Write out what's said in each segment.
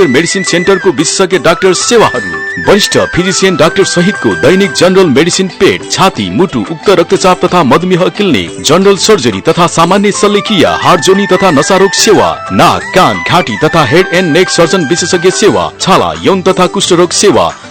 Ratnanagar medicine सेन्टरको विशेषज्ञ doctor सेवाहरू वरिष्ठ फिजिसियन डाक्टर सहितको दैनिक जनरल मेडिसिन पेट छाती मुटु उक्त रक्तचाप तथा मधुमेह किल्ने जनरल सर्जरी तथा सामान्य शल्यकीय हार्ट जोनी तथा नशारोग सेवा नाक कान घाँटी तथा हेड एन्ड नेक सर्जन विशेषज्ञ सेवा छाला यौन तथा कुष्ठरोग सेवा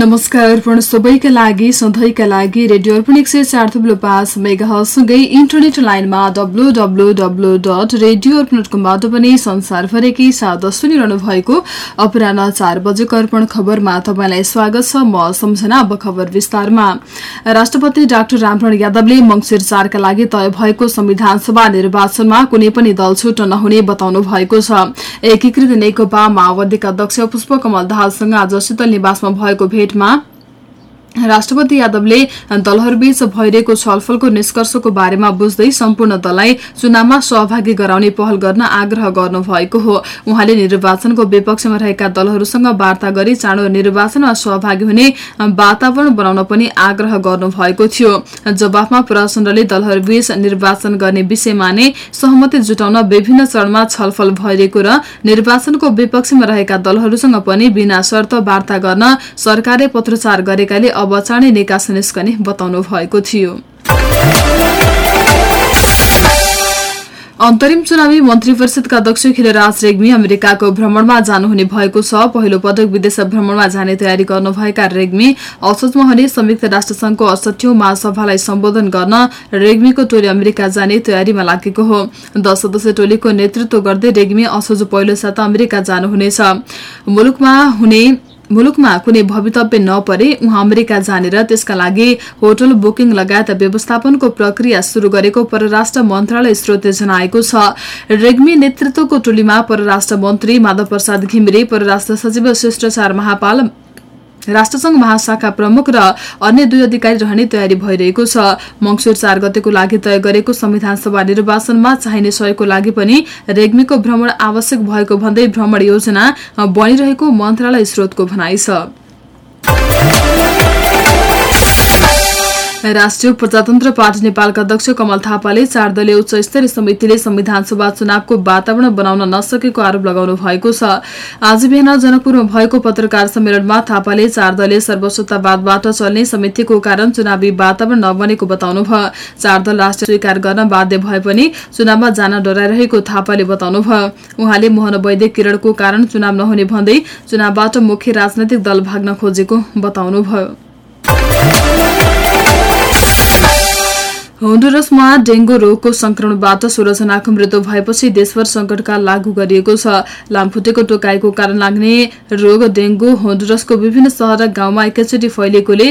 नमस्कार अर्पण सबैका लागि सधैँका लागि रेडियो अर्पण एक सय चार थुप्रो पाँच मेगासँगै इन्टरनेट लाइनमा W W W dot radio Arpan dot कमबाट पनि संसारभरिकै साथ सुनिरहनु भएको अपराह चार बजेको अर्पण खबरमा तपाईँलाई स्वागत छ म सम्झना अब खबर विस्तारमा। राष्ट्रपति डाक्टर रामरण यादवले मंगिर चारका लागि तय भएको संविधान सभा निर्वाचनमा कुनै पनि दल छुट नहुने बताउनु भएको छ। एकीकृत नेकपा माओवादीका अध्यक्ष पुष्पकमल दाहालसँग आज शीतल निवासमा भएको Widmer. राष्ट्रपति यादवले दलहरूबीच भइरहेको छलफलको निष्कर्षको बारेमा बुझ्दै सम्पूर्ण दललाई चुनावमा सहभागी गराउने पहल गर्न आग्रह गर्नुभएको हो। उहाँले निर्वाचनको विपक्षमा रहेका दलहरूसँग वार्ता गरी चाँडो निर्वाचनमा सहभागी हुने वातावरण बनाउन पनि आग्रह गर्नुभएको थियो। जवाफमा प्रचण्डले दलहरूबीच निर्वाचन गर्ने विषयमा नै सहमति जुटाउन विभिन्न चरणमा छलफल भइरहेको र निर्वाचनको विपक्षमा रहेका दलहरूसँग पनि बिना शर्त वार्ता गर्न सरकारले पत्रचार गरेकाले अब चाँडै निकास निस्कने बताउनु भएको थियो। अन्तरिम चुनावी मन्त्री परिषदका अध्यक्ष खिलराज रेग्मी अमेरिकाको भ्रमणमा जानुहुने भएको छ। पहिलो पटक विदेश भ्रमणमा जाने तयारी गर्नुभएका रेग्मी असोजमा हुने संयुक्त राष्ट्रसंघको अठसठौं महासभालाई सम्बोधन गर्न रेग्मीको टोली अमेरिका जाने तयारीमा लागेको हो। दश सदस्य टोलीको नेतृत्व गर्दै रेग्मी असोज पहिलो साता अमेरिका जानुहुनेछ। मुलुकमा हुने मुलुकमा कुनै भवितव्य नपरे उहाँ अमेरिका जानेर त्यसका लागि होटल बुकिङ लगायत व्यवस्थापनको प्रक्रिया शुरू गरेको परराष्ट्र मन्त्रालय स्रोतले जनाएको छ। रेग्मी नेतृत्वको टोलीमा परराष्ट्र मन्त्री माधव प्रसाद घिमिरे परराष्ट्र सचिव शिष्टाचार महापाल राष्ट्रसंघ महाशाखा प्रमुख र अन्य दुई अधिकारी रहने तयारी भइरहेको छ। मंगसुर चार गतेको लागि तय गरेको संविधान सभा निर्वाचनमा चाहिने सहयोगको लागि पनि रेग्मीको भ्रमण आवश्यक भएको भन्दै भ्रमण योजना बनिरहेको मन्त्रालय स्रोतको भनाइ छ। राष्ट्रिय प्रजातन्त्र पार्टी नेपालका अध्यक्ष कमल थापाले चार दलीय उच्च स्तरीय समितिले संविधान सभा चुनावको वातावरण बनाउन नसकेको आरोप लगाउनु भएको छ। आज बिहान जनकपुरमा भएको पत्रकार सम्मेलनमा थापाले चार दलीय सर्वसत्तावादबाट चल्ने समितिको कारण चुनावी वातावरण नबनेको बताउनु भयो। चार दल राष्ट्र स्वीकार गर्न बाध्य भए पनि चुनावमा जान डराइरहेको थापाले बताउनु भयो। उहाँले मोहन वैद्य किरणको कारण चुनाव नहुने भन्दै चुनावबाट मुख्य राजनैतिक दल भाग्न खोजेको बताउनुभयो होन्डुरसमा डेंगू रोगको संक्रमणबाट सोह्र जनाको मृत्यु भएपछि देशभर संकटकाल लागू गरिएको छ। लामखुट्टेको टोकाइको कारण लाग्ने रोग डेंगू होन्डुरसको विभिन्न सहर र गाउँमा एकैचोटि फैलिएकोले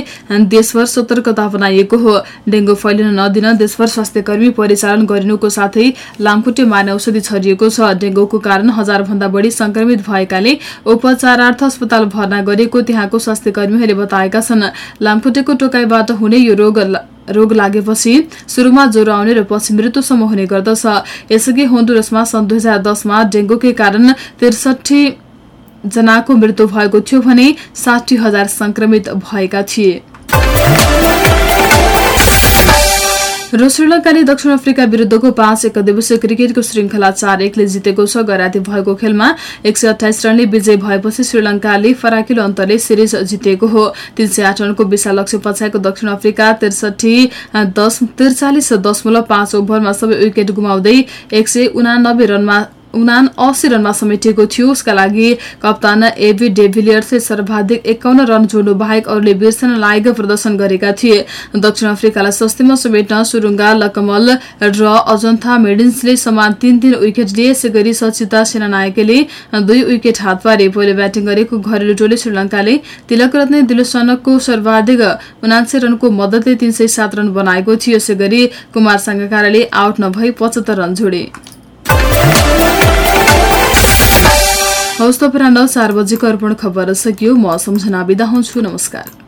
देशभर सतर्कता बनाइएको हो। डेंगू फैलिन नदिन देशभर स्वास्थ्य कर्मी परिचालन गरिनुको साथै लामखुट्टे मार्ने औषधि छरिएको छ। डेंगूको कारण हजार भन्दा बढ़ी संक्रमित भएकाले उपचारार्थ अस्पताल भर्ना गरिएको त्यहाँको स्वास्थ्य कर्मीहरूले बताएका छन्। लामखुट्टेको टोकाइबाट हुने यो रोग रोग लागेपछि सुरुमा ज्वरो आउने र पछि मृत्युसम्म हुने गर्दछ। यसअघि होन्डुरसमा सन् दुई हजार दसमा डेंगूकै कारण त्रिसठी जनाको मृत्यु भएको थियो भने साठी हजार संक्रमित भएका थिए। र श्रीलंकाले दक्षिण अफ्रिका विरूद्धको पाँच एक दिवसीय क्रिकेटको श्रृङ्खला चार एकले जितेको छ। गैराती भएको खेलमा एक सय अठाइस रनले विजय भएपछि श्रीलंकाले फराकिलो अन्तरले सिरिज जितेको हो। तीन सय आठ रनको विशाल लक्ष्य पछाएको दक्षिण अफ्रिका त्रिसठी दस त्रिचालिस दशमलव पाँच ओभरमा सबै विकेट गुमाउँदै एक सय उनानब्बे रनमा उनान अस्सी रनमा समेटिएको थियो। उसका लागि कप्तान एबी डेभिलियर्सले सर्वाधिक एकाउन्न रन जोड्नु बाहेक अरूले बिर्सन लायक प्रदर्शन गरेका थिए। दक्षिण अफ्रिकालाई सस्तीमा समेट्न सुरुङ्गा लकमल र अजन्था मेडिन्सले समान तीन तीन विकेट लिए यसै गरी सचिता सेनानायकले दुई विकेट हात पारे। पहिलो ब्याटिङ गरेको घरेलु टोली तिलक रत्न दिलसनको सर्वाधिक उनान्से रनको मद्दतले तीन रन बनाएको थियो। यसै गरी कुमार साङ्गाकारले आउट नभई पचहत्तर रन जोडे। हौस् त चार बजेको अर्पण खबर सकियो म सम्झना बिदा हुन्छु नमस्कार।